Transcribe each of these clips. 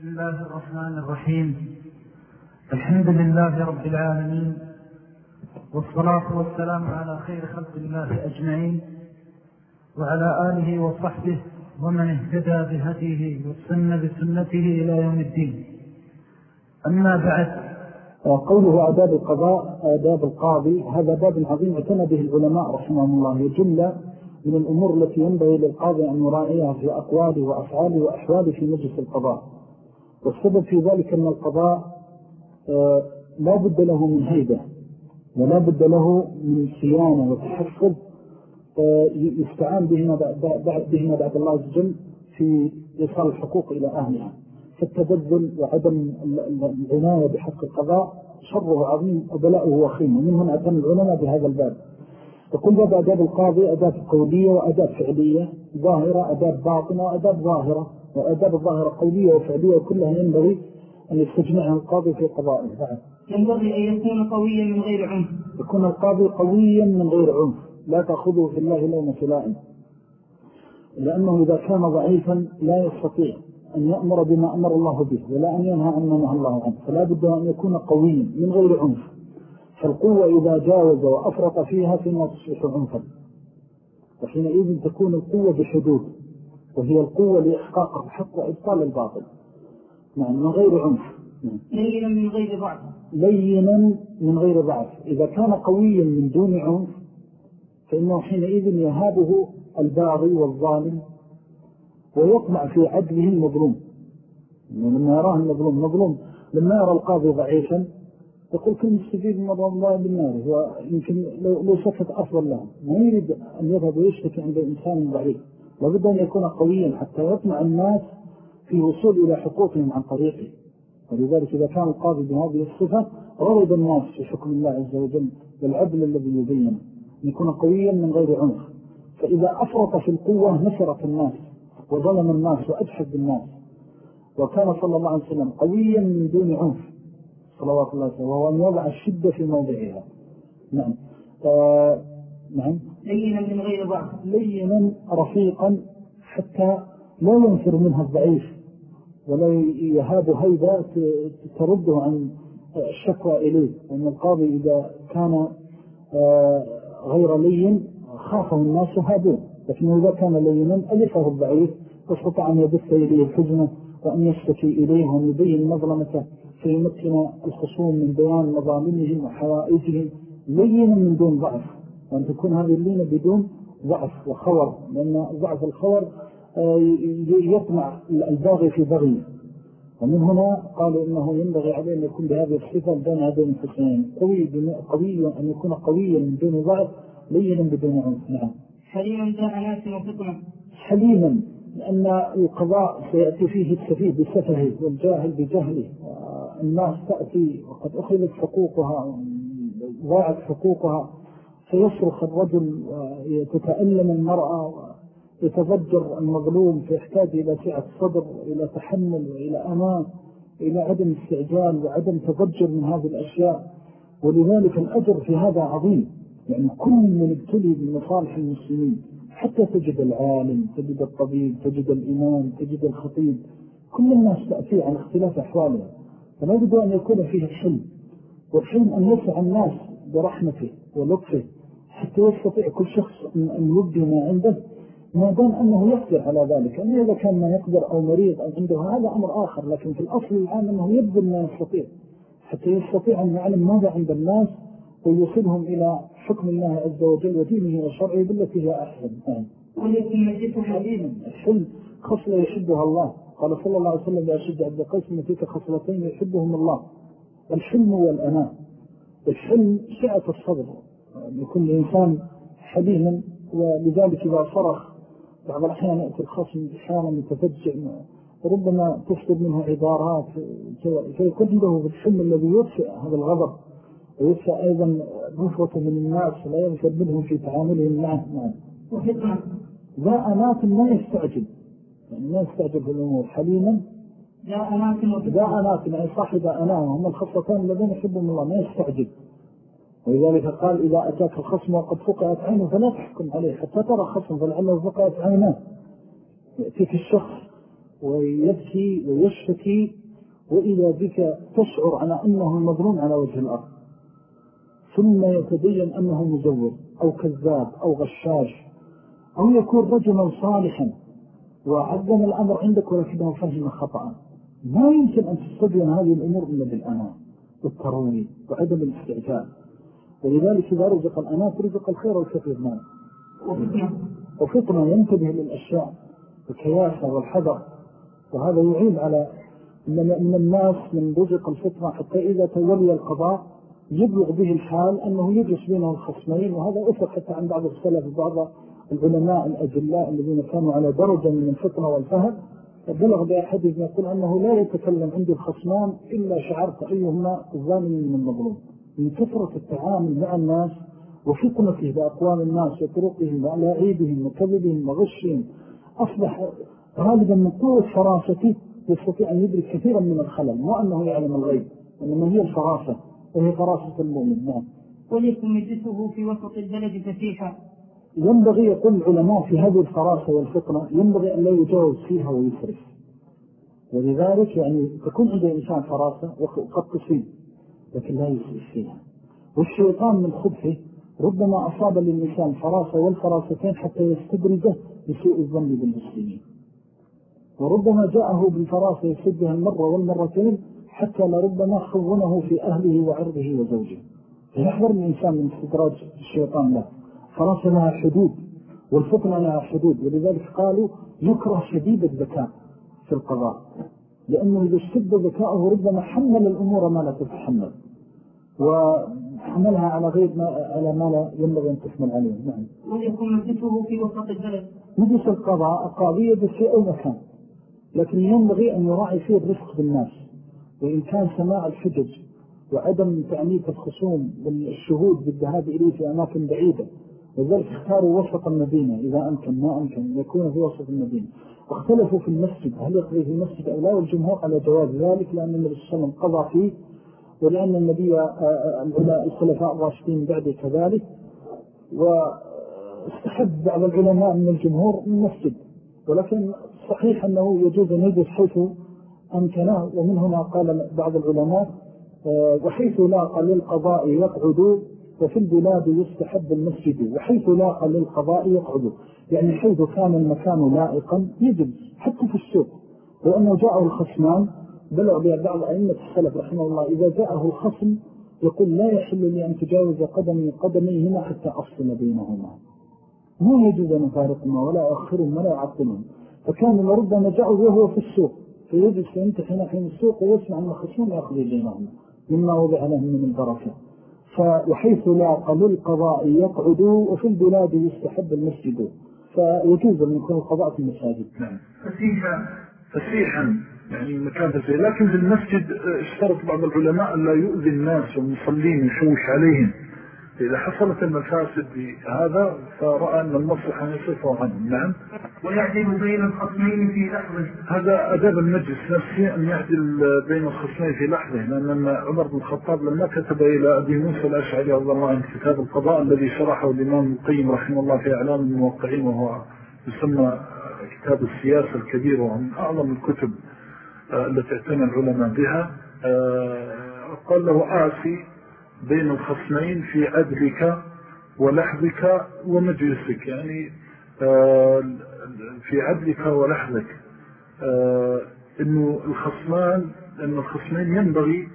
بسم الله الرحمن الرحيم. الحمد لله رب العالمين والصلاة والسلام على خير خلق الله أجمعين وعلى آله وصحبه ومن اهتدى بهديه والسنة بسنته إلى يوم الدين. أما بعد قوله آداب القضاء آداب القاضي هذا باب عظيم اعتنى به العلماء رحمهم الله يجل من الأمور التي ينبغي للقاضي أن يراعيها في أقواله وأفعاله وأحواله في مجلس القضاء. والسبب في ذلك أن القضاء آه، لا بد له من هيبة ولا بد له من صيانة وتحفظ آه، يستعان بهما بهما بعد الله عز وجل في إيصال الحقوق إلى أهلها. فالتبذل وعدم العناية بحق القضاء شره عظيم وبلاؤه وخيم ومن هنا أتم العلماء بهذا الباب. يقول باب أداب القاضي أداب قولية وأداب فعلية ظاهرة أداب باطنة وأداب ظاهرة. وأداب الظاهرة قولية وفعلية وكلها ينبغي أن يستجمعها القاضي في قضائه. نعم. ينبغي أن يكون قويا من غير عنف. يكون القاضي قويا من غير عنف. لا تأخذه في الله لوم سلائم. لأنه إذا كان ضعيفا لا يستطيع أن يأمر بما أمر الله به ولا أن ينهى عن نهى الله عنه. فلا بد أن يكون قويا من غير عنف. فالقوة إذا جاوز وأفرط فيها فإنها تصبح عنفا. وحينئذ تكون القوة بحدود وهي القوة لإحقاق الحق وإبطال الباطل. نعم من غير عنف. لينا من غير ضعف. لينا من غير ضعف. إذا كان قويا من دون عنف فإنه حينئذ يهابه الباغي والظالم ويطمع في عدله المظلوم. لما يراه المظلوم مظلوم. لما يرى القاضي ضعيفا يقول كل مستفيد من الله بالنار. ويمكن لو, لو سكت أفضل له. ما يريد أن يذهب ويشتكي عند إنسان ضعيف لابد أن يكون قويا حتى يطمع الناس في وصول إلى حقوقهم عن طريقه. ولذلك إذا كان القاضي بهذه الصفة رغب الناس في حكم الله عز وجل والعدل الذي يبين أن يكون قويا من غير عنف. فإذا أفرط في القوة نشرت الناس وظلم الناس وأجحد الناس. وكان صلى الله عليه وسلم قويا من دون عنف. صلوات الله عليه وهو أن يضع الشدة في موضعها. نعم. آه نعم. لينا من غير ضعف لينا رفيقا حتى لا ينفر منها الضعيف ولا يهاب هيبة ترده عن الشكوى إليه. وأن القاضي إذا كان آه، غير لين خافه الناس هابوه. لكنه إذا كان لينا ألفه الضعيف واستطاع أن يبث إليه الحزنة وأن يشتكي إليه وأن يبين مظلمته. فيمكن الخصوم من بيان مظالمهم وحوائجهم لينا من دون ضعف. وأن تكون هذه اللينة بدون ضعف وخور لأن ضعف الخور آه، يطمع الباغي في بغيه. ومن هنا قالوا إنه ينبغي عليه أن يكون بهذه الصفة بين هذين الحسنين. قوي, قوي أن يكون قويا من دون ضعف لينا بدون عنف. نعم. حليما ذا ناس وفطنة حليما لأن القضاء سيأتي فيه السفيه بسفهه والجاهل بجهله. الناس تأتي وقد أخذت حقوقها ضاعت حقوقها فيصرخ الرجل ويتتألم المرأة ويتفجر المظلوم فيحتاج إلى سعة صدر وإلى تحمل وإلى أمان إلى عدم استعجال وعدم تفجر من هذه الأشياء. ولذلك الأجر في هذا عظيم يعني كل من ابتلي بمصالح المسلمين حتى تجد العالم تجد الطبيب تجد الإمام تجد الخطيب كل الناس تأتي عن اختلاف أحوالها فلا بد أن يكون فيه الحلم والحلم أن يسع الناس برحمته ولطفه حتى يستطيع كل شخص أن يبدي ما عنده ما دام أنه يقدر على ذلك. أنه إذا كان ما يقدر أو مريض أو عنده هذا أمر آخر لكن في الأصل العام أنه يبذل ما يستطيع حتى يستطيع أن يعلم ماذا عند الناس ويوصلهم إلى حكم الله عز وجل ودينه وشرعه بالتي هي أحسن. ولكن مجلسه حليما الحلم خصلة يشدها الله. قال صلى الله عليه وسلم لأشد عبد القيس من تلك خصلتين يحبهم الله الحلم والأناء الحلم سعة الصدر لكل إنسان حليما ولذلك إذا صرخ بعض الأحيان يأتي الخصم بحالة متفجع ربما تصدر منه عبارات فيكون عنده بالحلم الذي يطفئ هذا الغضب ويدفع أيضا نفرة من الناس لا ينفر منهم في تعاملهم معه معه ذا أناة ما يستعجل. يعني ما يستعجل في الأمور. حليما ذا أناة ذا أناة يعني صاحب أناة هم الخصلتان الذين يحبهم الله ما يستعجل. ولذلك قال إذا أتاك الخصم وقد فقعت عينه فلا تحكم عليه حتى ترى خصمه فلعله فقعت عينه. يأتيك الشخص ويبكي ويشتكي وإذا بك تشعر على أنه مظلوم على وجه الأرض. ثم يتبين أنه مزور أو كذاب أو غشاش أو يكون رجلا صالحا. وعظم الأمر عندك ولكنه فهم خطأ. ما يمكن أن تستبين هذه الأمور إلا بالأمان والتروي وعدم الاستعجال. ولذلك إذا رزق الأنات رزق الخير والكثير منه وفطنة ينتبه للأشياء الكياسة والحذر. وهذا يعين على من الناس من رزق الفطنة حتى إذا تولي القضاء يبلغ به الحال أنه يجلس بينه الخصمين وهذا أثر حتى عن بعض السلف وبعض العلماء الأجلاء الذين كانوا على درجة من الفطنة والفهم بلغ بأحدهم يقول أنه لا يتكلم عند الخصمان إلا شعرت أيهما الظالم من المظلوم. من كثرة التعامل مع الناس وفطنته بأقوال الناس وطرقهم وعلائبهم وكذبهم وغشهم أصبح غالبا من قوة فراسته يستطيع أن يدرك كثيرا من الخلل أنه يعلم الغيب إنما هي الفراسة وهي فراسة المؤمن نعم. وليكن مجلسه في وسط البلد فسيحا. ينبغي يقول العلماء في هذه الفراسة والفطنة ينبغي أن لا يجاوز فيها ويسرف ولذلك يعني تكون عند الإنسان فراسة وقد تصيب لكن لا يسرف فيها. والشيطان من خبثه ربما أصاب للإنسان فراسة والفراستين حتى يستدرجه بسوء الظن بالمسلمين. وربما جاءه بالفراسة يسدها المرة والمرتين حتى لربما خونه في أهله وعرضه وزوجه. فيحضر الإنسان من استدراج الشيطان له. فراسة لها حدود والفطنة لها حدود ولذلك قالوا يكره شديد الذكاء في القضاء لأنه إذا اشتد ذكاءه ربما حمل الأمور ما لا تتحمل وحملها على غير ما على ما لا ينبغي أن تحمل عليه. نعم. ويكون مجلسه في وسط البلد. مجلس القضاء القاضية في أي مكان لكن ينبغي أن يراعي فيه الرفق بالناس وإن كان سماع الحجج وعدم تعنيف الخصوم بالشهود بالذهاب إليه في أماكن بعيدة وذلك اختاروا وسط المدينة إذا أمكن ما أمكن يكون في وسط المدينة. واختلفوا في المسجد هل يقضي في المسجد أو لا؟ والجمهور على جواز ذلك لأن النبي صلى الله عليه وسلم قضى فيه ولأن النبي آه، آه، الخلفاء الراشدين بعد كذلك. واستحب بعض العلماء من الجمهور من المسجد ولكن صحيح أنه يجوز أن يجلس حيث أمكنه. ومن هنا قال بعض العلماء آه، وحيث لاقى للقضاء يقعد وفي البلاد يستحب المسجد وحيث لاقى للقضاء يقعد. يعني حيث كان المكان لائقا يجلس حتى في السوق. لأنه جاءه الخصمان بلغ بها بعض أئمة السلف رحمه الله إذا جاءه الخصم يقول لا يحل لي أن تجاوز قدمي قدمي هنا حتى أفصل بينهما. مو يجوز أن يفارقهما ولا أخرهم ولا يعطلهم فكان لربما جاءه وهو في السوق. فيجلس فينتحي نحن السوق ويسمع أن الخصوم يقضي بينهما. مما وضع له من البركة وحيث لاق للقضاء يقعد وفي البلاد يستحب المسجد فيجوز أن يكون القضاء في المساجد. نعم. فسيحا فسيحا يعني مكان فسيح. لكن في المسجد اشترط بعض العلماء أن لا يؤذي الناس والمصلين يشوش عليهم. إذا حصلت المفاسد بهذا فرأى أن المصلحة يصفه عنه. نعم. ويعدل بين الخصمين في لحظة. هذا أداب المجلس نفسه أن يعدل بين الخصمين في لحظة. لأن عمر بن الخطاب لما كتب إلى أبي موسى الأشعري رضي الله عنه كتاب القضاء الذي شرحه الإمام القيم رحمه الله في أعلام الموقعين وهو يسمى كتاب السياسة الكبير ومن أعظم الكتب التي اعتنى العلماء بها قال له آسي بين الخصمين في عدلك ولحظك ومجلسك يعني آه، في عدلك ولحظك. آه، إنه الخصمان إن الخصمين ينبغي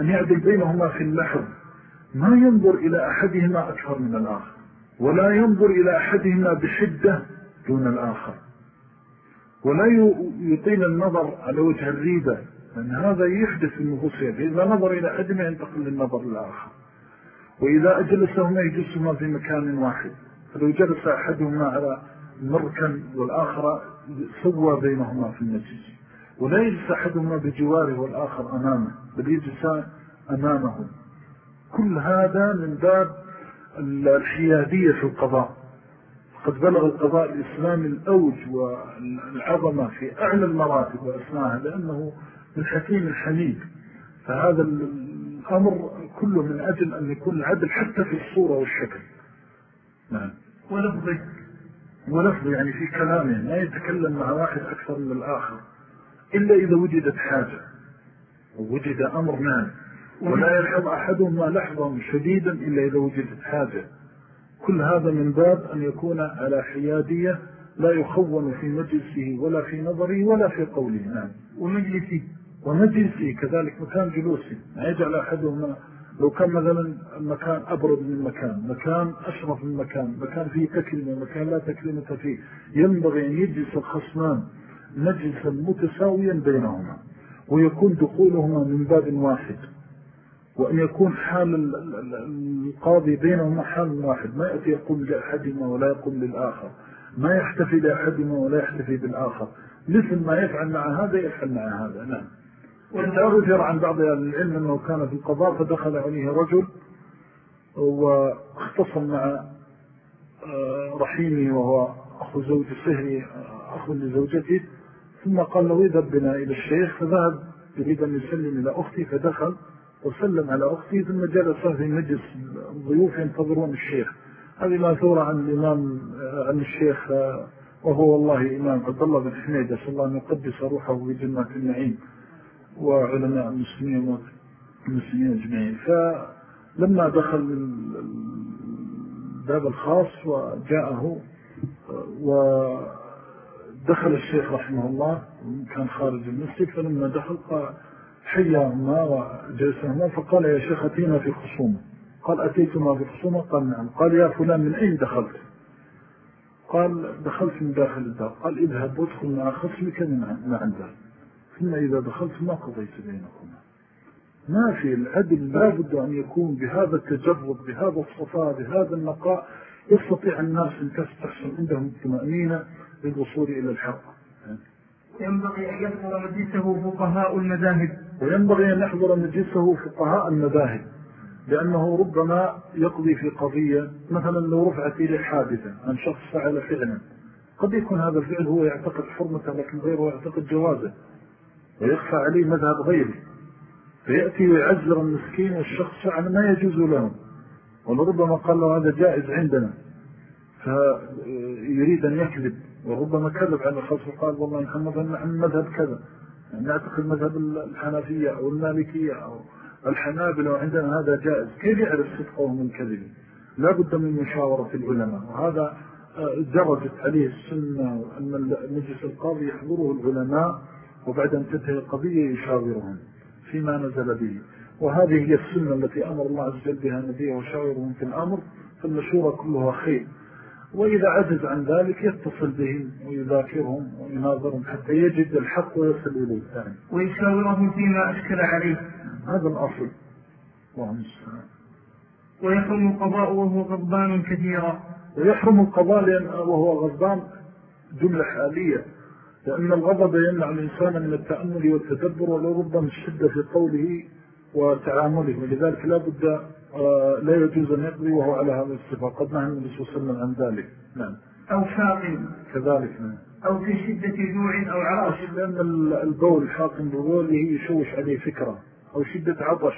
أن يعدل بينهما في اللحظ. ما ينظر إلى أحدهما أكثر من الآخر ولا ينظر إلى أحدهما بشدة دون الآخر. ولا يطيل النظر على وجه الريبة. لأن هذا يحدث النفوس إذا نظر إلى أحدهما ينتقل للنظر للآخر وإذا أجلسهما يجلسهما في مكان واحد. فلو جلس أحدهما على مركن والآخر سوى بينهما في المجلس ولا يجلس أحدهما بجواره والآخر أمامه بل يجلس أمامه كل هذا من باب الحيادية في القضاء. قد بلغ القضاء الإسلامي الأوج والعظمة في أعلى المراتب وأسماها لأنه من حكيم الحميد. فهذا الأمر كله من أجل أن يكون العدل حتى في الصورة والشكل. نعم. ولفظه ولفظه يعني في كلامه ما يتكلم مع واحد أكثر من الآخر. إلا إذا وجدت حاجة. ووجد أمر نام ولا يلحظ أحدهما لحظا شديدا إلا إذا وجدت حاجة. كل هذا من باب أن يكون على حيادية لا يخون في مجلسه ولا في نظره ولا في قوله. نعم. ومجلسه. ومجلسه كذلك مكان جلوسه ما يجعل أحدهما لو كان مثلا مكان أبرد من مكان مكان أشرف من مكان مكان فيه تكلمة مكان لا تكلمة فيه ينبغي أن يجلس الخصمان مجلسا متساويا بينهما ويكون دخولهما من باب واحد وأن يكون حال القاضي بينهما حال واحد. ما يأتي يقول لأحدهما ولا يقول للآخر. ما يحتفي لأحدهما ولا يحتفي بالآخر. مثل ما يفعل مع هذا يفعل مع هذا. نعم. وذكر عن بعض العلم أنه كان في القضاء فدخل عليه رجل واختصم مع آه، رحيمه وهو أخو زوج صهري آه، أخو لزوجته. ثم قال له اذهب بنا إلى الشيخ. فذهب يريد أن يسلم إلى أختي فدخل وسلم على أختي. ثم جلس في مجلس الضيوف ينتظرون الشيخ. هذه ما ثورة عن الإمام آه، عن الشيخ وهو والله إمام عبد الله بن حميد أسأل الله أن يقدس روحه بجنة النعيم. وعلماء المسلمين والمسلمين أجمعين. فلما دخل الباب الخاص وجاءه ودخل الشيخ رحمه الله كان خارج المسجد فلما دخل حياهما وجلسهما فقال يا شيخ أتينا في خصومة. قال أتيتما في خصومة؟ قال نعم. قال يا فلان من أين دخلت؟ قال دخلت من داخل الدار قال اذهب وادخل مع خصمك من عندها ثم إذا دخلت ما قضيت بينكما. ما في العدل لا بد أن يكون بهذا التجرد بهذا الصفاء بهذا النقاء يستطيع الناس أن تستحسن عندهم الطمأنينة للوصول إلى الحق. ينبغي أن يحضر مجلسه فقهاء المذاهب. وينبغي أن يحضر مجلسه فقهاء المذاهب. لأنه ربما يقضي في قضية مثلا لو رفعت إليه حادثة عن شخص فعل فعلا. قد يكون هذا الفعل هو يعتقد حرمته لكن غيره يعتقد جوازه. ويخفى عليه مذهب غيره. فيأتي ويعزر المسكين والشخص فعلا ما يجوز له ولربما قال له هذا جائز عندنا. فيريد أن يكذب. وربما كذب على الخاص وقال والله محمد عن مذهب كذا. يعني نعتقد مذهب الحنفية أو المالكية أو الحنابلة وعندنا هذا جائز. كيف يعرف صدقه من كذبه لا بد من مشاورة العلماء. وهذا درجت عليه السنة أن مجلس القاضي يحضره العلماء. وبعد أن تنتهي القضية يشاورهم فيما نزل به. وهذه هي السنة التي أمر الله عز وجل بها نبيه وشاورهم في الأمر فالمشورة كلها خير. وإذا عجز عن ذلك يتصل بهم ويذاكرهم ويناظرهم حتى يجد الحق ويصل إليه. ثاني ويشاورهم فيما أشكل عليه. هذا الأصل. اللهم السلام ويحرم القضاء وهو غضبان كثيرا. ويحرم القضاء وهو غضبان جملة حالية. لأن الغضب يمنع الإنسان من التأمل والتدبر ولربما الشدة في قوله وتعامله. ولذلك لا بد آه، لا يجوز أن يقضي وهو على هذا الصفة. قد نهى النبي صلى الله عليه وسلم عن ذلك. نعم. أو حاقم كذلك نعم. أو في شدة جوع أو عطش لأن البول حاقم ببوله يشوش عليه فكرة. أو شدة عطش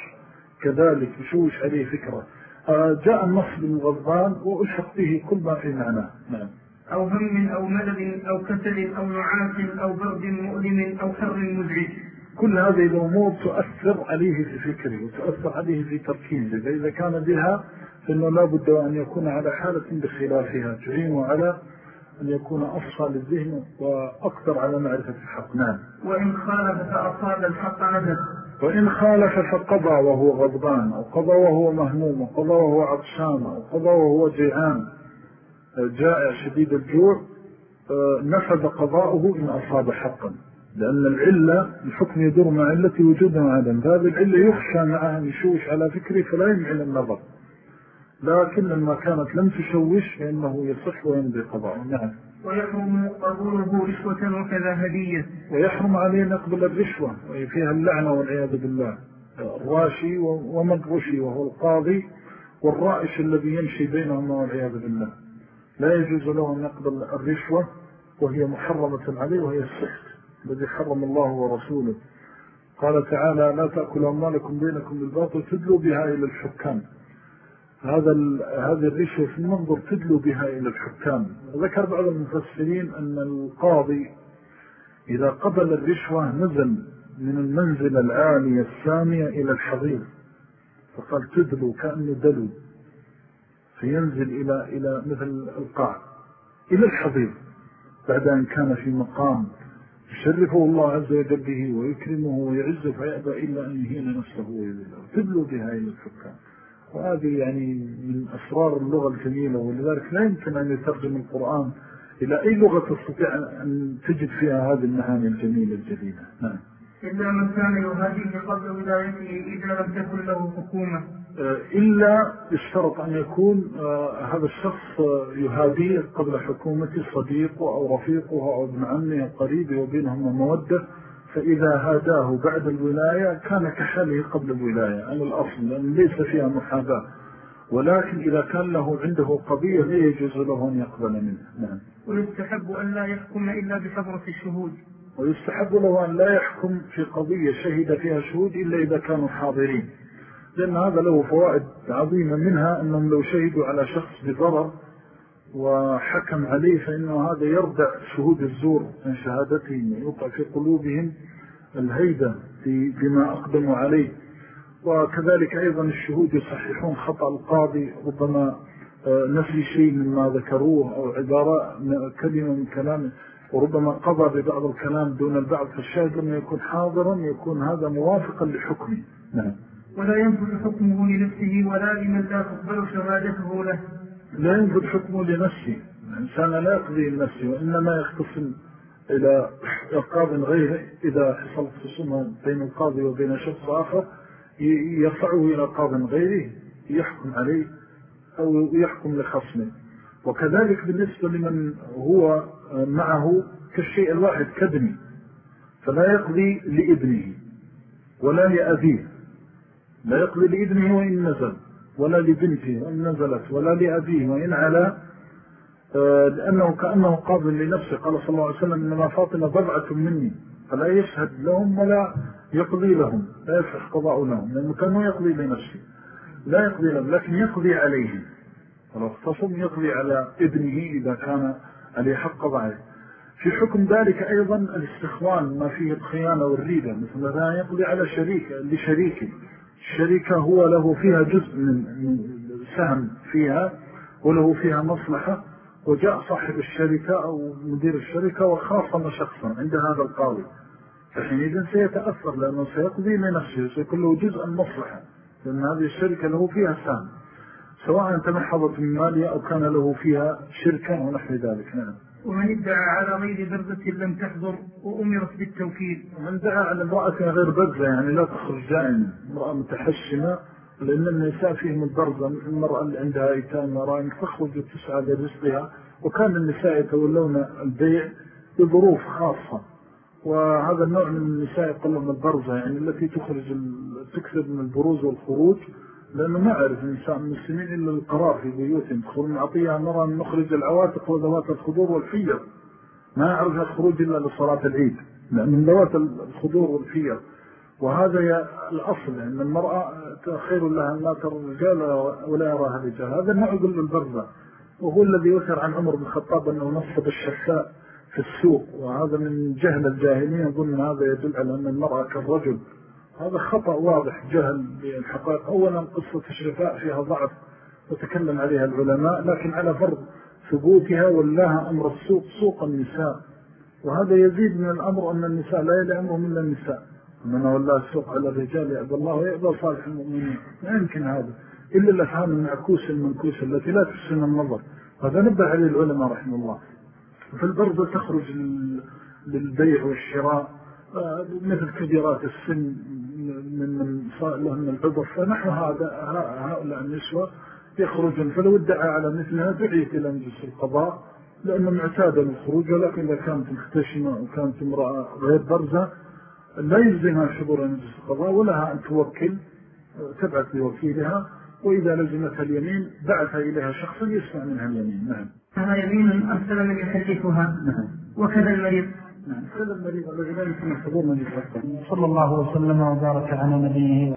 كذلك يشوش عليه فكرة. آه، جاء النص بالغضبان وأشحق به كل ما في معناه. نعم. أو هم أو ملل أو كسل أو نعاس أو برد مؤلم أو حر مزعج. كل هذه الأمور تؤثر عليه في فكره وتؤثر عليه في تركيزه فإذا كان بها فإنه لا بد أن يكون على حالة بخلافها تعينه على أن يكون أفصى للذهن وأكثر على معرفة الحق. نعم. وإن خالف فأصاب الحق عدد وإن خالف فقضى وهو غضبان أو قضى وهو مهموم أو قضى وهو عطشان أو قضى وهو جيعان. جائع شديد الجوع آه، نفذ قضاؤه إن أصاب حقا. لأن العلة الحكم يدور مع علة وجودا وعدم فهذه العلة يخشى معها يشوش على فكره فلا يمعن النظر. لكن لما كانت لم تشوش فإنه يصح وينبي قضاء نعم. ويحرم قبوله رشوة وكذا هدية. ويحرم عليه نقبل الرشوة فيها اللعنة والعياذ بالله. الراشي ومن رشي وهو القاضي والرائش الذي يمشي بينهما والعياذ بالله. لا يجوز له أن يقبل الرشوة وهي محرمة عليه وهي السحت الذي حرم الله ورسوله. قال تعالى لا تأكل أموالكم بينكم بالباطل تدلوا بها إلى الحكام. هذا هذه الرشوة في المنظر تدلوا بها إلى الحكام. ذكر بعض المفسرين أن القاضي إذا قبل الرشوة نزل من المنزل العالية الثانية إلى الحضير فقال تدلو كأنه دلو. فينزل إلى, إلى مثل القاع. إلى الحضير بعد أن كان في مقام يشرفه الله عز وجل به ويكرمه ويعزه فيأبى إلا أن يهين نفسه ويذله. تدلو بها إلى الحكام. وهذه يعني من أسرار اللغة الجميلة ولذلك لا يمكن أن يترجم القرآن إلى أي لغة تستطيع أن تجد فيها هذه المهاني الجميلة الجديدة نعم. إلا من كان يهاديه قبل ولايته إذا لم تكن له حكومة. آه، إلا اشترط أن يكون آه، هذا الشخص يهاديه قبل حكومته صديقه أو رفيقه أو ابن عمه قريبه وبينهم مودة فإذا هاداه بعد الولاية كان كحاله قبل الولاية على الأصل لأن ليس فيها محاباة. ولكن إذا كان له عنده قضية لا يجوز له أن يقبل منه. نعم. ويستحب أن لا يحكم إلا بحضرة الشهود. ويستحب له أن لا يحكم في قضية شهد فيها شهود إلا إذا كانوا حاضرين. لأن هذا له فوائد عظيمة منها أنهم لو شهدوا على شخص بضرر وحكم عليه فإنه هذا يردع شهود الزور من شهادتهم ويوقع في قلوبهم الهيبة بما أقدموا عليه. وكذلك أيضا الشهود يصححون خطأ القاضي ربما آه، نفي شيء مما ذكروه أو عبارة كلمة من كلامه. وربما قضى ببعض الكلام دون البعض فالشاهد لما يكون حاضرا يكون هذا موافقا لحكمه. نعم. ولا ينفذ حكمه لنفسه ولا لمن لا تقبل شهادته له. لا ينفذ حكمه لنفسه. الإنسان لا يقضي لنفسه وإنما يختصم إلى قاض غيره. إذا حصلت خصومة بين القاضي وبين شخص آخر يرفعه إلى قاض غيره يحكم عليه أو يحكم لخصمه. وكذلك بالنسبة لمن هو معه كالشيء الواحد كابني فلا يقضي لابنه ولا لأبيه. لا يقضي لابنه وإن نزل ولا لبنته وإن نزلت ولا لأبيه وإن على آه، لأنه كأنه قابل لنفسه. قال صلى الله عليه وسلم إنما فاطمة ضبعة مني فلا يشهد لهم ولا يقضي لهم لا يفح قضاء لهم لأنه كانوا يقضي لنفسه. لا يقضي لهم لكن يقضي عليهم ولو اختصم يقضي على ابنه إذا كان عليه حق ضعيه في حكم ذلك أيضا الاستخوان ما فيه الخيانة والريبة مثل مثلا يقضي على شريك لشريكه الشركة هو له فيها جزء من سهم فيها وله فيها مصلحة. وجاء صاحب الشركة أو مدير الشركة وخاصم شخصا عند هذا القاضي. فحينئذ سيتأثر لأنه سيقضي لنفسه سيكون له جزء المصلحة لأن هذه الشركة له فيها سهم. سواء تمحضت من مالية أو كان له فيها شركة ونحو ذلك نعم. ومن ادعى على غير برزة لم تحضر وأمرت بالتوكيل ومن ادعى على امرأة غير برزة يعني لا تخرج دائما امرأة متحشمة لأن النساء فيهم البرزة المرأة اللي عندها ايتام ورائم تخرج وتسعى لرزقها. وكان النساء يتولون البيع بظروف خاصة. وهذا النوع من النساء يقلهم البرزة يعني التي تخرج تكسب من البروز والخروج. لأنه ما أعرف الإنسان المسلمين إلا القرار في بيوتهم تخرج عطيها نرى أن نخرج العواتق وذوات الخضور والفير ما يعرف الخروج إلا لصلاة العيد من ذوات الخضور والفير وهذا الأصل أن المرأة خير لها أن لا ترى الرجال ولا يراها الرجال. هذا النوع يقول البرزة وهو الذي يثر عن عمر بن الخطاب أنه نصب الشفاء في السوق. وهذا من جهل الجاهلين يظن هذا يدل على أن المرأة كالرجل. هذا خطأ واضح جهل بالحقائق. أولا قصة الشفاء فيها ضعف وتكلم عليها العلماء لكن على فرض ثبوتها ولاها أمر السوق سوق النساء. وهذا يزيد من الأمر أن النساء لا يلي أمرهم إلا النساء. من والله السوق على الرجال يأبى الله ويأبى صالح المؤمنين. لا يمكن هذا. إلا الأفهام المعكوسة المنكوسة التي لا تحسن النظر. هذا نبه عليه العلماء رحمه الله. فالبرضة تخرج للبيع والشراء. مثل كبيرات السن من لهم العذر فنحن هذا هؤلاء النسوة يخرجون. فلو ادعى على مثلها دعيت إلى مجلس القضاء لأنه معتاد الخروج ولكن إذا كانت مختشمة وكانت امرأة غير برزة لا يلزمها حضور مجلس القضاء ولها أن توكل تبعث لوكيلها وإذا لزمتها اليمين بعث إليها شخصا يسمع منها اليمين. نعم. هذا يمين أرسل من يحدثها. نعم. وكذا المريض. نعم. كذا المريض الذي لا يمكن حضور مجلس القضاء صلى الله وسلم وبارك على نبيه